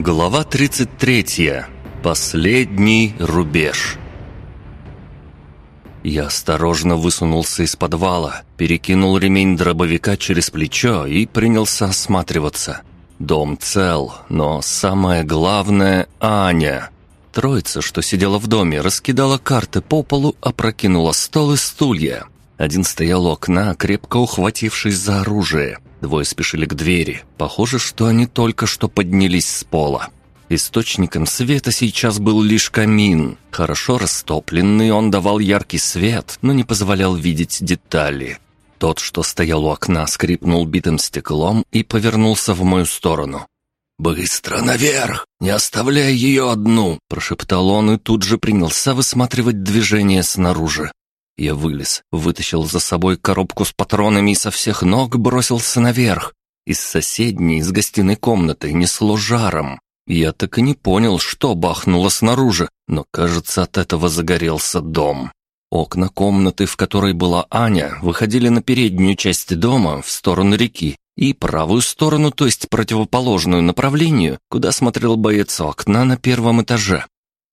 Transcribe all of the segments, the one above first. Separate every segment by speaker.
Speaker 1: Глава 33. Последний рубеж. Я осторожно высунулся из подвала, перекинул ремень дробовика через плечо и принялся осматриваться. Дом цел, но самое главное — Аня. Троица, что сидела в доме, раскидала карты по полу, опрокинула стол и стулья. Один стоял у окна, крепко ухватившись за оружие. Двое спешили к двери. Похоже, что они только что поднялись с пола. Источником света сейчас был лишь камин. Хорошо растопленный, он давал яркий свет, но не позволял видеть детали. Тот, что стоял у окна, скрипнул битым стеклом и повернулся в мою сторону. «Быстро наверх! Не оставляй ее одну!» – прошептал он и тут же принялся высматривать движение снаружи. Я вылез, вытащил за собой коробку с патронами и со всех ног бросился наверх. Из соседней, из гостиной комнаты несло жаром. Я так и не понял, что бахнуло снаружи, но, кажется, от этого загорелся дом. Окна комнаты, в которой была Аня, выходили на переднюю часть дома, в сторону реки, и правую сторону, то есть противоположную направлению, куда смотрел боец у окна на первом этаже.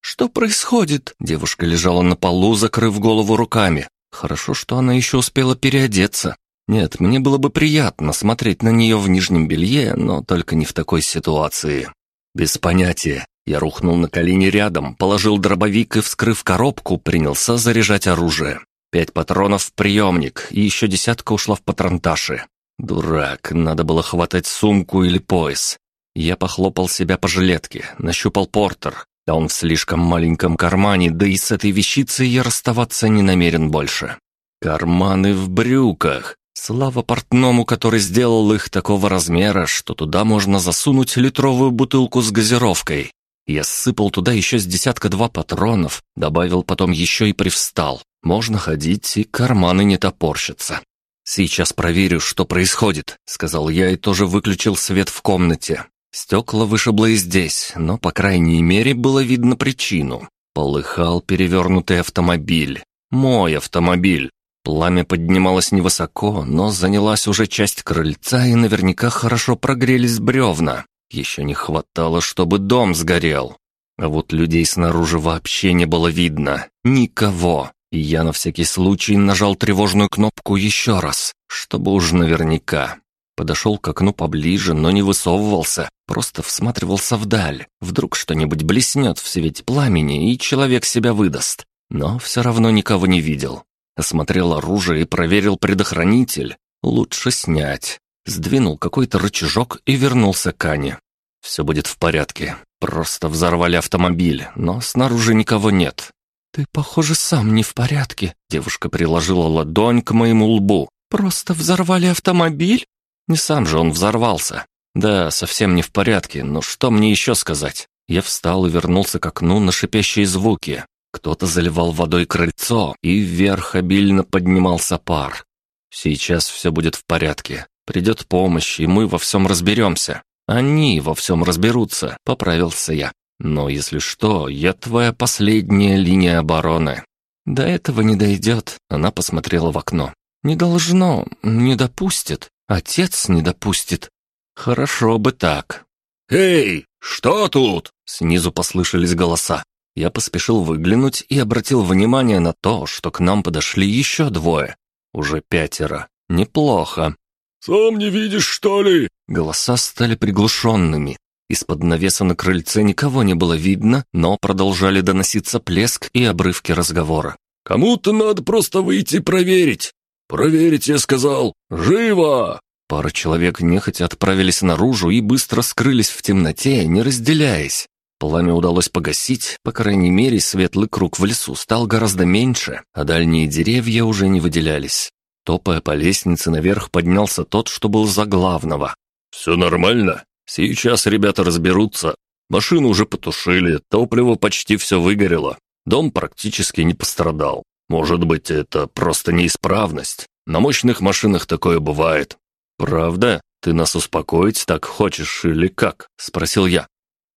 Speaker 1: «Что происходит?» Девушка лежала на полу, закрыв голову руками. Хорошо, что она еще успела переодеться. Нет, мне было бы приятно смотреть на нее в нижнем белье, но только не в такой ситуации. Без понятия. Я рухнул на колени рядом, положил дробовик и, вскрыв коробку, принялся заряжать оружие. Пять патронов в приемник, и еще десятка ушла в патронташи. Дурак, надо было хватать сумку или пояс. Я похлопал себя по жилетке, нащупал портер, да он в слишком маленьком кармане, да и с этой вещицей я расставаться не намерен больше. Карманы в брюках. Слава портному, который сделал их такого размера, что туда можно засунуть литровую бутылку с газировкой. Я сыпал туда еще с десятка-два патронов, добавил потом еще и привстал. Можно ходить, и карманы не топорщатся. «Сейчас проверю, что происходит», — сказал я и тоже выключил свет в комнате. Стекла вышибло и здесь, но, по крайней мере, было видно причину. Полыхал перевернутый автомобиль. Мой автомобиль. Пламя поднималось невысоко, но занялась уже часть крыльца и наверняка хорошо прогрелись бревна. Еще не хватало, чтобы дом сгорел. А вот людей снаружи вообще не было видно. Никого. И я на всякий случай нажал тревожную кнопку еще раз, чтобы уж наверняка. Подошел к окну поближе, но не высовывался, просто всматривался вдаль. Вдруг что-нибудь блеснет в свете пламени, и человек себя выдаст. Но все равно никого не видел. Осмотрел оружие и проверил предохранитель. Лучше снять. Сдвинул какой-то рычажок и вернулся к Ане. Все будет в порядке. Просто взорвали автомобиль, но снаружи никого нет. «Ты, похоже, сам не в порядке», — девушка приложила ладонь к моему лбу. «Просто взорвали автомобиль?» Не сам же он взорвался. Да, совсем не в порядке, но что мне еще сказать? Я встал и вернулся к окну на шипящие звуки. Кто-то заливал водой крыльцо, и вверх обильно поднимался пар. Сейчас все будет в порядке. Придет помощь, и мы во всем разберемся. Они во всем разберутся, поправился я. Но если что, я твоя последняя линия обороны. До этого не дойдет, она посмотрела в окно. Не должно, не допустит. Отец не допустит. Хорошо бы так.
Speaker 2: «Эй, что тут?»
Speaker 1: Снизу послышались голоса. Я поспешил выглянуть и обратил внимание на то, что к нам подошли еще двое. Уже пятеро. Неплохо.
Speaker 2: «Сам не видишь, что ли?»
Speaker 1: Голоса стали приглушенными. Из-под навеса на крыльце никого не было видно, но продолжали доноситься плеск и обрывки разговора.
Speaker 2: «Кому-то надо просто выйти проверить. «Проверить, я сказал! Живо!»
Speaker 1: Пара человек нехотя отправились наружу и быстро скрылись в темноте, не разделяясь. Пламя удалось погасить, по крайней мере, светлый круг в лесу стал гораздо меньше, а дальние деревья уже не выделялись. Топая по лестнице наверх поднялся тот, что был за главного.
Speaker 2: «Все нормально. Сейчас ребята разберутся. Машину уже потушили, топливо почти все выгорело. Дом практически не пострадал. Может быть, это просто неисправность. На мощных машинах такое бывает. Правда? Ты нас успокоить так хочешь или как? Спросил я.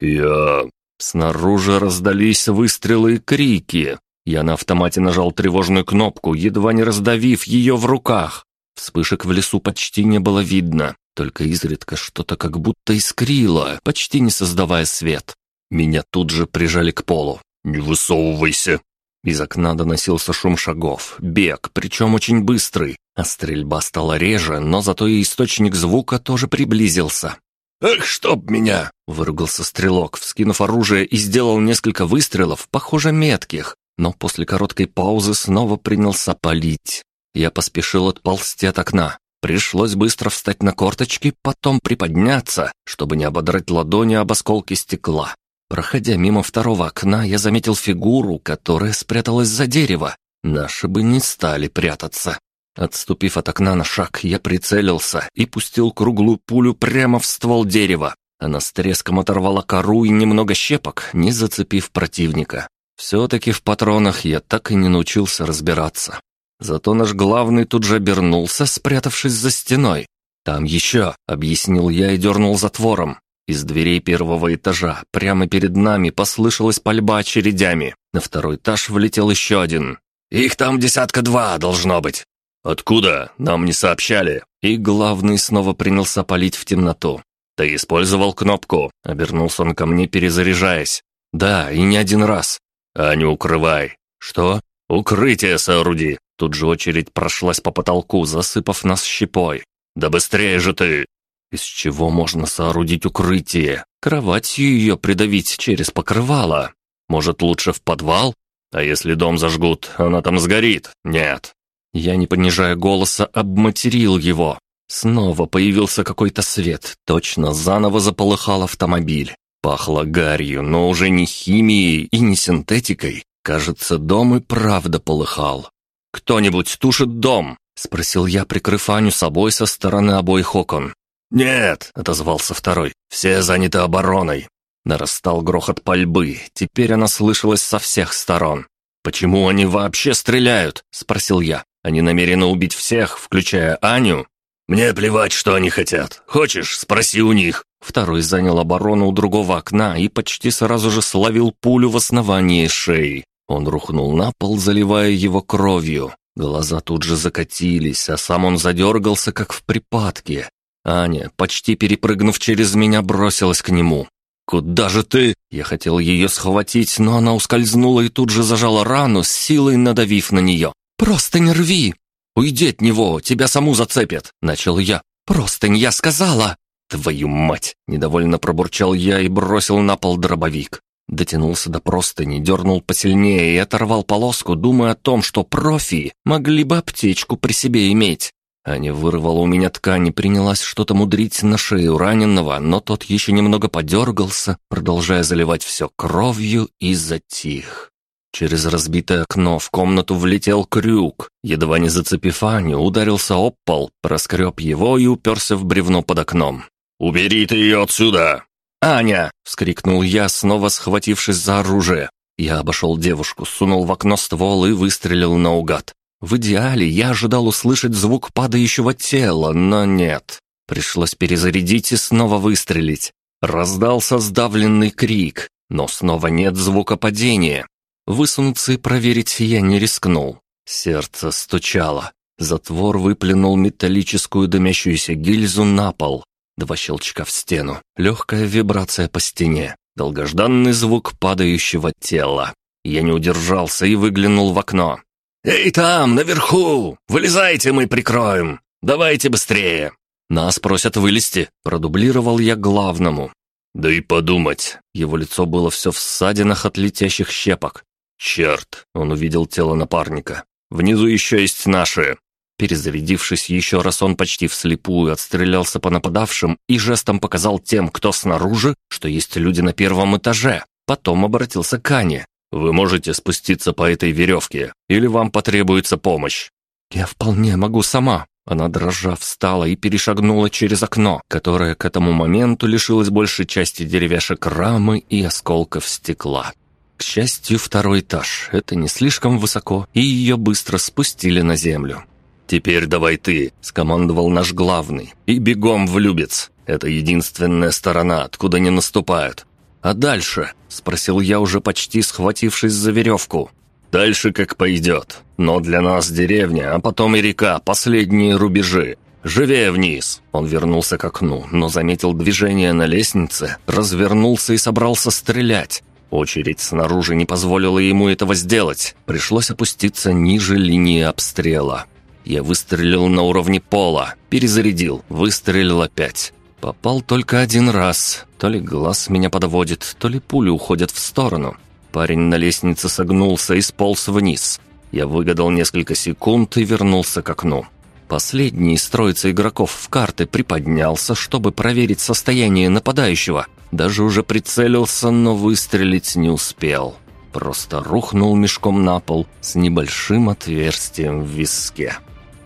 Speaker 2: Я... Снаружи раздались выстрелы и крики. Я на автомате нажал тревожную кнопку, едва не раздавив ее в руках. Вспышек в лесу почти не было видно.
Speaker 1: только изредка что-то как будто искрило, почти не создавая свет. Меня тут же прижали к полу. «Не высовывайся!» Из окна доносился шум шагов, бег, причем очень быстрый, а стрельба стала реже, но зато и источник звука тоже приблизился.
Speaker 2: «Эх, чтоб меня!»
Speaker 1: — выругался стрелок, вскинув оружие и сделал несколько выстрелов, похоже, метких, но после короткой паузы снова принялся палить. Я поспешил отползти от окна. Пришлось быстро встать на корточки, потом приподняться, чтобы не ободрать ладони об осколки стекла. Проходя мимо второго окна, я заметил фигуру, которая спряталась за дерево. Наши бы не стали прятаться. Отступив от окна на шаг, я прицелился и пустил круглую пулю прямо в ствол дерева. Она с треском оторвала кору и немного щепок, не зацепив противника. Все-таки в патронах я так и не научился разбираться. Зато наш главный тут же обернулся, спрятавшись за стеной. «Там еще», — объяснил я и дернул затвором. Из дверей первого этажа прямо перед нами послышалась пальба очередями. На второй этаж влетел еще один.
Speaker 2: «Их там десятка два, должно быть». «Откуда? Нам не сообщали».
Speaker 1: И главный снова принялся палить в темноту.
Speaker 2: «Ты использовал кнопку?» — обернулся он ко мне, перезаряжаясь.
Speaker 1: «Да, и не один раз».
Speaker 2: «А не укрывай».
Speaker 1: «Что?»
Speaker 2: «Укрытие сооруди».
Speaker 1: Тут же очередь прошлась по потолку, засыпав нас щепой.
Speaker 2: «Да быстрее же ты!»
Speaker 1: Из чего можно соорудить укрытие? Кроватью ее придавить через покрывало. Может, лучше в подвал?
Speaker 2: А если дом зажгут, она там сгорит? Нет.
Speaker 1: Я, не понижая голоса, обматерил его. Снова появился какой-то свет. Точно заново заполыхал автомобиль. Пахло гарью, но уже не химией и не синтетикой. Кажется, дом и правда полыхал. «Кто-нибудь тушит дом?» — спросил я, прикрыв Аню собой со стороны обоих окон.
Speaker 2: «Нет», — отозвался второй, — «все заняты обороной».
Speaker 1: Нарастал грохот пальбы, теперь она слышалась со всех сторон. «Почему они вообще стреляют?» — спросил я. «Они намерены убить всех, включая Аню?»
Speaker 2: «Мне плевать, что они хотят. Хочешь, спроси у них».
Speaker 1: Второй занял оборону у другого окна и почти сразу же словил пулю в основании шеи. Он рухнул на пол, заливая его кровью. Глаза тут же закатились, а сам он задергался, как в припадке. Аня, почти перепрыгнув через меня, бросилась к нему. «Куда же ты?» Я хотел ее схватить, но она ускользнула и тут же зажала рану, с силой надавив на нее. «Просто не рви!» «Уйди от него, тебя саму зацепят!» Начал я. «Просто не я сказала!» «Твою мать!» Недовольно пробурчал я и бросил на пол дробовик. Дотянулся до простыни, дернул посильнее и оторвал полоску, думая о том, что профи могли бы аптечку при себе иметь. Аня вырвала у меня ткань и принялась что-то мудрить на шею раненого, но тот еще немного подергался, продолжая заливать все кровью и затих. Через разбитое окно в комнату влетел крюк. Едва не зацепив Аню, ударился об пол, проскреб его и уперся в бревно под окном.
Speaker 2: «Убери ты ее отсюда!»
Speaker 1: «Аня!» — вскрикнул я, снова схватившись за оружие. Я обошел девушку, сунул в окно ствол и выстрелил наугад. В идеале я ожидал услышать звук падающего тела, но нет. Пришлось перезарядить и снова выстрелить. Раздался сдавленный крик, но снова нет звука падения. Высунуться и проверить я не рискнул. Сердце стучало. Затвор выплюнул металлическую дымящуюся гильзу на пол. Два щелчка в стену, легкая вибрация по стене, долгожданный звук падающего тела. Я не удержался и выглянул в окно.
Speaker 2: «Эй, там, наверху! Вылезайте, мы прикроем! Давайте быстрее!»
Speaker 1: «Нас просят вылезти», — продублировал я главному.
Speaker 2: «Да и подумать!»
Speaker 1: Его лицо было все в ссадинах от летящих щепок.
Speaker 2: «Черт!»
Speaker 1: — он увидел тело напарника. «Внизу еще есть наши!» Перезарядившись еще раз, он почти вслепую отстрелялся по нападавшим и жестом показал тем, кто снаружи, что есть люди на первом этаже. Потом обратился к Ане. Вы можете спуститься по этой веревке, или вам потребуется помощь?» «Я вполне могу сама». Она дрожа встала и перешагнула через окно, которое к этому моменту лишилось большей части деревяшек рамы и осколков стекла. К счастью, второй этаж. Это не слишком высоко, и ее быстро спустили на землю.
Speaker 2: «Теперь давай ты», — скомандовал наш главный, — «и бегом в Любец. Это единственная сторона, откуда не наступают.
Speaker 1: «А дальше?» — спросил я, уже почти схватившись за веревку.
Speaker 2: «Дальше как пойдет. Но для нас деревня, а потом и река, последние рубежи.
Speaker 1: Живее вниз!» Он вернулся к окну, но заметил движение на лестнице, развернулся и собрался стрелять. Очередь снаружи не позволила ему этого сделать. Пришлось опуститься ниже линии обстрела. Я выстрелил на уровне пола, перезарядил, выстрелил опять. Попал только один раз. То ли глаз меня подводит, то ли пули уходят в сторону. Парень на лестнице согнулся и сполз вниз. Я выгадал несколько секунд и вернулся к окну. Последний из троицы игроков в карты приподнялся, чтобы проверить состояние нападающего. Даже уже прицелился, но выстрелить не успел. Просто рухнул мешком на пол с небольшим отверстием в виске.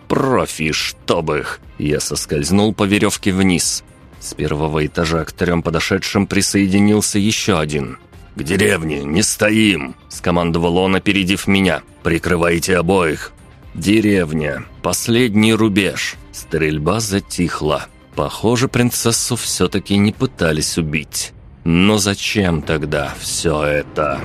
Speaker 1: «Профи, чтоб их!» Я соскользнул по веревке вниз. С первого этажа к трем подошедшим присоединился еще один. «К деревне, не стоим!» – скомандовал он, опередив меня. «Прикрывайте обоих!» Деревня. Последний рубеж. Стрельба затихла. Похоже, принцессу все-таки не пытались убить. Но зачем тогда все это?»